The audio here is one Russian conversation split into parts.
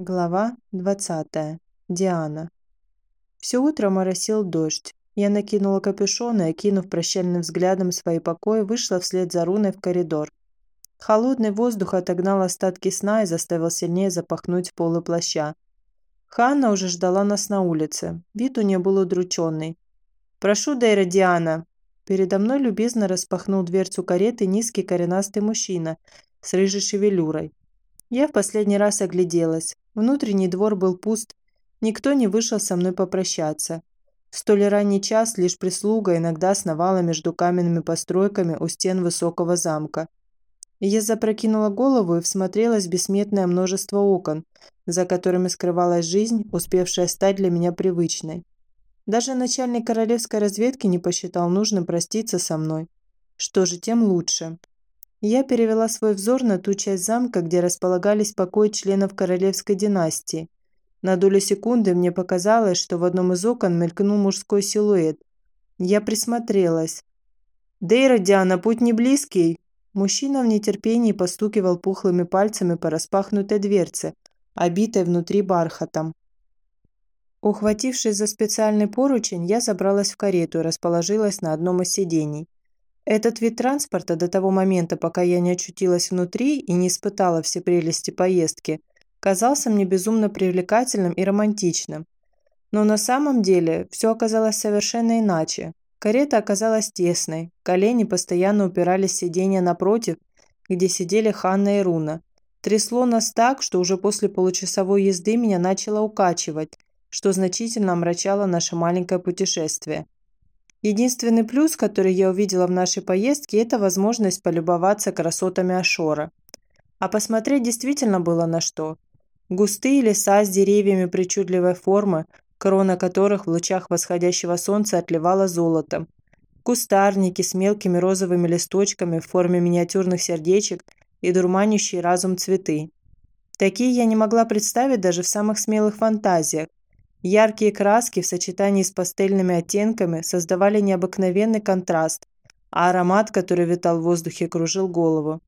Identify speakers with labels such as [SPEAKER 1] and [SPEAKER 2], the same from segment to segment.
[SPEAKER 1] Глава 20. Диана. Все утро моросил дождь. Я накинула капюшон и, окинув прощальным взглядом свои покои, вышла вслед за Руной в коридор. Холодный воздух отогнал остатки сна и заставил сильнее запахнуть полы плаща. Ханна уже ждала нас на улице. Вид у нее был удрученный. «Прошу, Дейра Диана!» Передо мной любезно распахнул дверцу кареты низкий коренастый мужчина с рыжей шевелюрой. Я в последний раз огляделась. Внутренний двор был пуст, никто не вышел со мной попрощаться. В столь ранний час лишь прислуга иногда сновала между каменными постройками у стен высокого замка. Я запрокинула голову и всмотрелась в бессметное множество окон, за которыми скрывалась жизнь, успевшая стать для меня привычной. Даже начальник королевской разведки не посчитал нужным проститься со мной. Что же, тем лучше. Я перевела свой взор на ту часть замка, где располагались покои членов королевской династии. На долю секунды мне показалось, что в одном из окон мелькнул мужской силуэт. Я присмотрелась. «Дейра, Диана, путь не близкий!» Мужчина в нетерпении постукивал пухлыми пальцами по распахнутой дверце, обитой внутри бархатом. Ухватившись за специальный поручень, я забралась в карету и расположилась на одном из сидений. Этот вид транспорта до того момента, пока я не очутилась внутри и не испытала все прелести поездки, казался мне безумно привлекательным и романтичным. Но на самом деле все оказалось совершенно иначе. Карета оказалась тесной, колени постоянно упирались в сиденья напротив, где сидели Ханна и Руна. Трясло нас так, что уже после получасовой езды меня начало укачивать, что значительно омрачало наше маленькое путешествие. Единственный плюс, который я увидела в нашей поездке, это возможность полюбоваться красотами Ашора. А посмотреть действительно было на что. Густые леса с деревьями причудливой формы, корона которых в лучах восходящего солнца отливала золотом. Кустарники с мелкими розовыми листочками в форме миниатюрных сердечек и дурманящие разум цветы. Такие я не могла представить даже в самых смелых фантазиях, Яркие краски в сочетании с пастельными оттенками создавали необыкновенный контраст, а аромат, который витал в воздухе, кружил голову.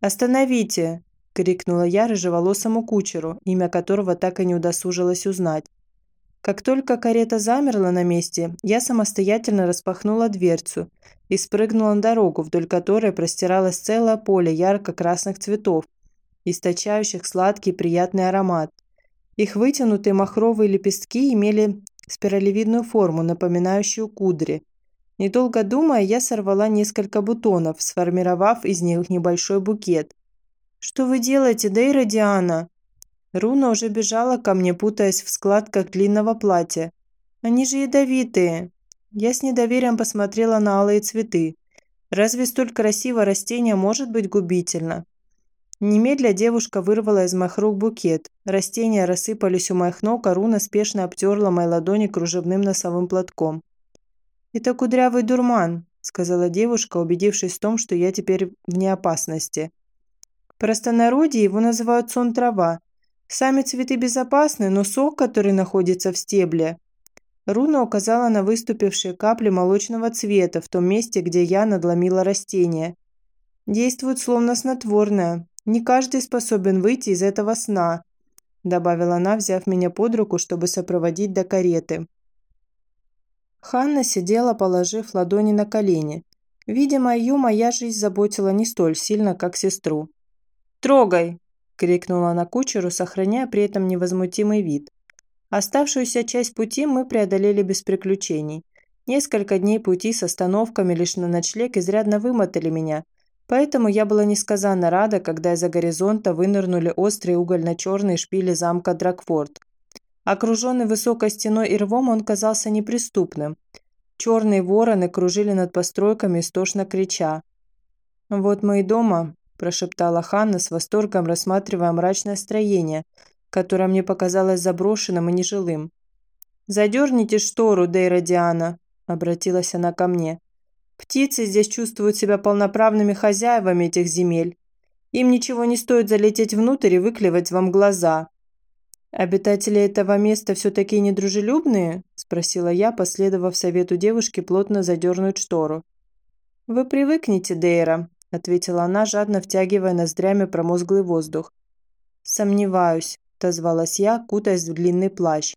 [SPEAKER 1] «Остановите!» – крикнула я рыжеволосому кучеру, имя которого так и не удосужилась узнать. Как только карета замерла на месте, я самостоятельно распахнула дверцу и спрыгнула на дорогу, вдоль которой простиралось целое поле ярко-красных цветов, источающих сладкий приятный аромат. Их вытянутые махровые лепестки имели спиралевидную форму, напоминающую кудри. Недолго думая, я сорвала несколько бутонов, сформировав из них небольшой букет. «Что вы делаете, Дейра Диана?» Руна уже бежала ко мне, путаясь в складках длинного платья. «Они же ядовитые!» Я с недоверием посмотрела на алые цветы. Разве столь красивое растение может быть губительно? Немедля девушка вырвала из моих рук букет. Растения рассыпались у моих ног, а Руна спешно обтерла мои ладони кружевным носовым платком. «Это кудрявый дурман», – сказала девушка, убедившись в том, что я теперь вне опасности. В простонародье его называют сон трава. Сами цветы безопасны, но сок, который находится в стебле. Руна указала на выступившие капли молочного цвета в том месте, где я надломила растение. Действует словно снотворное. Не каждый способен выйти из этого сна», – добавила она, взяв меня под руку, чтобы сопроводить до кареты. Ханна сидела, положив ладони на колени. Видимо, ее моя жизнь заботила не столь сильно, как сестру. «Трогай!» – крикнула она кучеру, сохраняя при этом невозмутимый вид. Оставшуюся часть пути мы преодолели без приключений. Несколько дней пути с остановками лишь на ночлег изрядно вымотали меня – Поэтому я была несказанно рада, когда из-за горизонта вынырнули острые угольно-черные шпили замка Дракфорд. Окруженный высокой стеной и рвом, он казался неприступным. Черные вороны кружили над постройками, истошно крича. «Вот мы и дома», – прошептала Ханна с восторгом, рассматривая мрачное строение, которое мне показалось заброшенным и нежилым. «Задерните штору, Дейра Диана», – обратилась она ко мне. Птицы здесь чувствуют себя полноправными хозяевами этих земель. Им ничего не стоит залететь внутрь и выклевать вам глаза. «Обитатели этого места все такие недружелюбные?» – спросила я, последовав совету девушки плотно задернуть штору. «Вы привыкнете, Дейра», – ответила она, жадно втягивая ноздрями промозглый воздух. «Сомневаюсь», – отозвалась я, кутаясь в длинный плащ.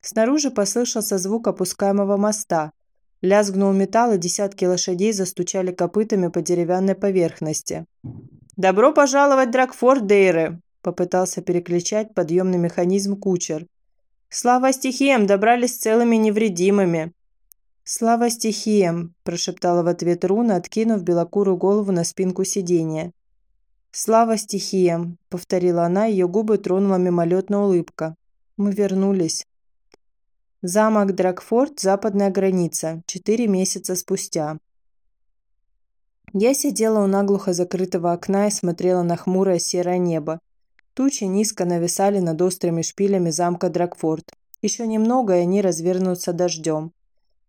[SPEAKER 1] Снаружи послышался звук опускаемого моста. Лязгнул металл, и десятки лошадей застучали копытами по деревянной поверхности. «Добро пожаловать, Дракфорд Дейры!» – попытался переключать подъемный механизм кучер. «Слава стихиям! Добрались целыми невредимыми!» «Слава стихиям!» – прошептала в ответ Руна, откинув белокурую голову на спинку сиденья. «Слава стихиям!» – повторила она, ее губы тронула мимолетная улыбка. «Мы вернулись». Замок Дракфорд, западная граница, четыре месяца спустя. Я сидела у наглухо закрытого окна и смотрела на хмурое серое небо. Тучи низко нависали над острыми шпилями замка Дракфорд. Еще немного, и они развернутся дождем.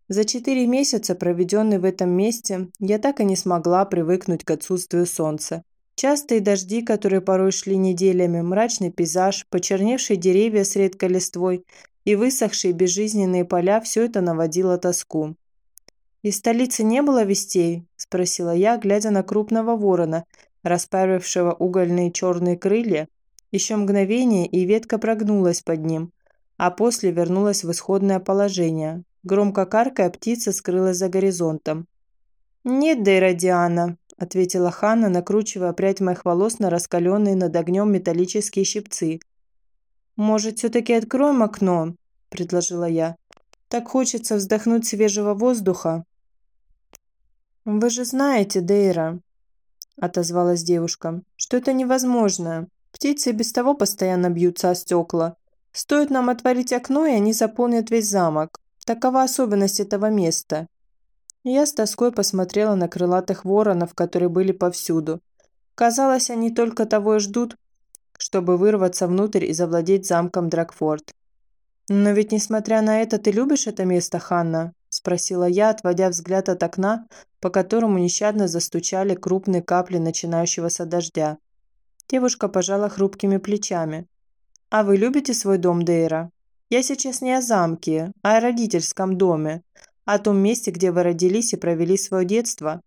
[SPEAKER 1] За четыре месяца, проведенные в этом месте, я так и не смогла привыкнуть к отсутствию солнца. Частые дожди, которые порой шли неделями, мрачный пейзаж, почерневшие деревья с редкой листвой и высохшие безжизненные поля – все это наводило тоску. «Из столицы не было вестей?» – спросила я, глядя на крупного ворона, расправившего угольные черные крылья. Еще мгновение, и ветка прогнулась под ним, а после вернулась в исходное положение. Громко каркая, птица скрылась за горизонтом. «Нет, Дейра Диана», – ответила Ханна, накручивая прядь моих волос на раскаленные над огнем металлические щипцы. «Может, все-таки откроем окно?» – предложила я. «Так хочется вздохнуть свежего воздуха». «Вы же знаете, Дейра», – отозвалась девушка, – «что это невозможно. Птицы без того постоянно бьются о стекла. Стоит нам отворить окно, и они заполнят весь замок. Такова особенность этого места. Я с тоской посмотрела на крылатых воронов, которые были повсюду. Казалось, они только того и ждут, чтобы вырваться внутрь и завладеть замком Дракфорд. «Но ведь, несмотря на это, ты любишь это место, Ханна?» – спросила я, отводя взгляд от окна, по которому нещадно застучали крупные капли начинающегося дождя. Девушка пожала хрупкими плечами. «А вы любите свой дом, Дейра? Я сейчас не о замке, а о родительском доме о том месте, где вы родились и провели свое детство?»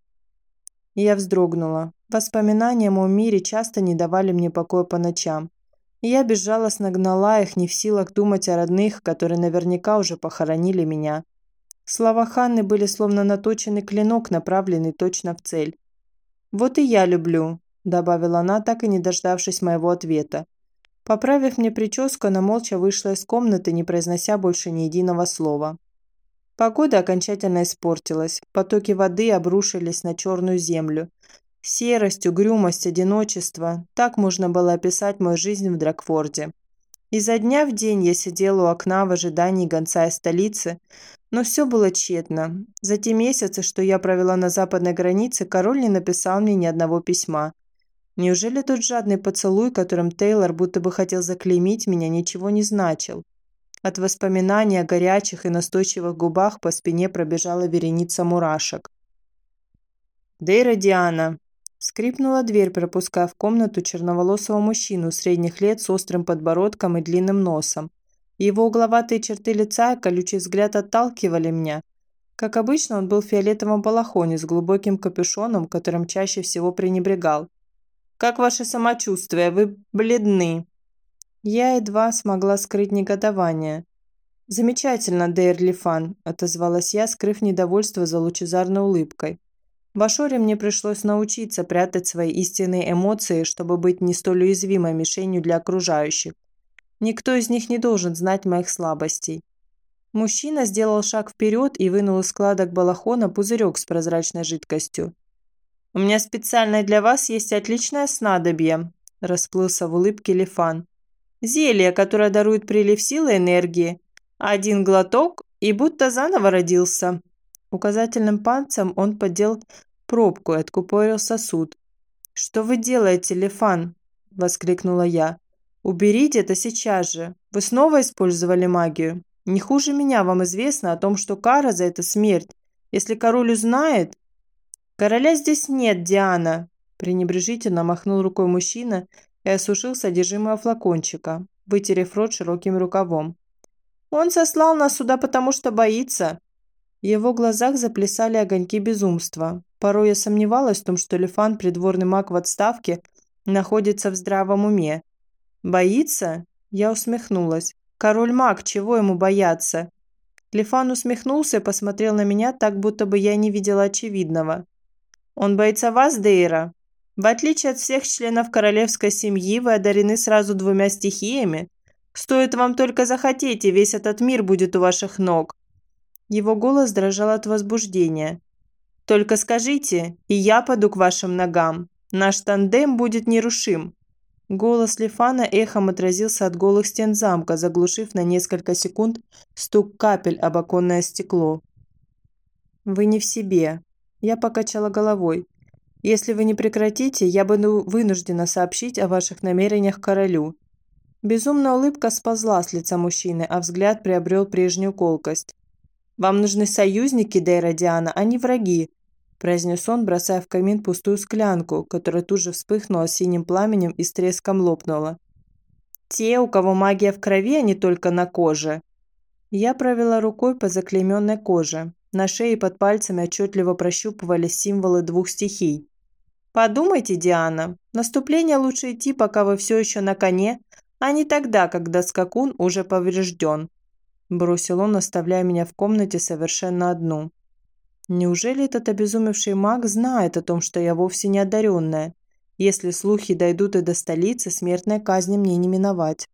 [SPEAKER 1] Я вздрогнула. Воспоминания о мире часто не давали мне покоя по ночам. И я безжалостно гнала их, не в силах думать о родных, которые наверняка уже похоронили меня. Слова Ханны были словно наточенный клинок, направленный точно в цель. «Вот и я люблю», – добавила она, так и не дождавшись моего ответа. Поправив мне прическу, она молча вышла из комнаты, не произнося больше ни единого слова. Погода окончательно испортилась. Потоки воды обрушились на черную землю. Серость, угрюмость, одиночество – так можно было описать мою жизнь в Дракфорде. Изо дня в день я сидела у окна в ожидании гонца из столицы, но все было тщетно. За те месяцы, что я провела на западной границе, король не написал мне ни одного письма. Неужели тот жадный поцелуй, которым Тейлор будто бы хотел заклеймить меня, ничего не значил? От воспоминаний о горячих и настойчивых губах по спине пробежала вереница мурашек. «Дейра Диана!» Скрипнула дверь, пропуская в комнату черноволосого мужчину средних лет с острым подбородком и длинным носом. Его угловатые черты лица и колючий взгляд отталкивали меня. Как обычно, он был в фиолетовом балахоне с глубоким капюшоном, которым чаще всего пренебрегал. «Как ваше самочувствие? Вы бледны!» Я едва смогла скрыть негодование. «Замечательно, Дейрли Фан», – отозвалась я, скрыв недовольство за лучезарной улыбкой. В Ашоре мне пришлось научиться прятать свои истинные эмоции, чтобы быть не столь уязвимой мишенью для окружающих. Никто из них не должен знать моих слабостей. Мужчина сделал шаг вперед и вынул из складок балахона пузырек с прозрачной жидкостью. «У меня специально для вас есть отличное снадобье», – расплылся в улыбке Лифан. Зелье, которое дарует прилив силы и энергии. Один глоток и будто заново родился. Указательным пальцем он поддел пробку и откупорил сосуд. «Что вы делаете, Лефан?» – воскликнула я. «Уберите это сейчас же. Вы снова использовали магию. Не хуже меня вам известно о том, что кара за это смерть. Если король узнает...» «Короля здесь нет, Диана!» – пренебрежительно махнул рукой мужчина и осушил содержимое флакончика, вытерев рот широким рукавом. «Он сослал нас сюда, потому что боится». В его глазах заплясали огоньки безумства. Порой я сомневалась в том, что Лефан, придворный маг в отставке, находится в здравом уме. «Боится? Я усмехнулась. «Король маг, чего ему бояться?» Лифан усмехнулся и посмотрел на меня так, будто бы я не видела очевидного. «Он боится вас, Дейра? В отличие от всех членов королевской семьи, вы одарены сразу двумя стихиями. Стоит вам только захотеть, и весь этот мир будет у ваших ног». Его голос дрожал от возбуждения. «Только скажите, и я паду к вашим ногам. Наш тандем будет нерушим». Голос Лифана эхом отразился от голых стен замка, заглушив на несколько секунд стук капель об оконное стекло. «Вы не в себе». Я покачала головой. Если вы не прекратите, я буду вынуждена сообщить о ваших намерениях королю». Безумная улыбка сползла с лица мужчины, а взгляд приобрел прежнюю колкость. «Вам нужны союзники, Дейра Диана, а не враги», – произнес он, бросая в камин пустую склянку, которая тут же вспыхнула синим пламенем и с треском лопнула. «Те, у кого магия в крови, а не только на коже». Я провела рукой по заклейменной коже. На шее и под пальцами отчетливо прощупывались символы двух стихий Подумайте, Диана, наступление лучше идти, пока вы все еще на коне, а не тогда, когда скакун уже поврежден. Бросил он, оставляя меня в комнате совершенно одну. Неужели этот обезумевший маг знает о том, что я вовсе не одаренная? Если слухи дойдут и до столицы, смертной казни мне не миновать.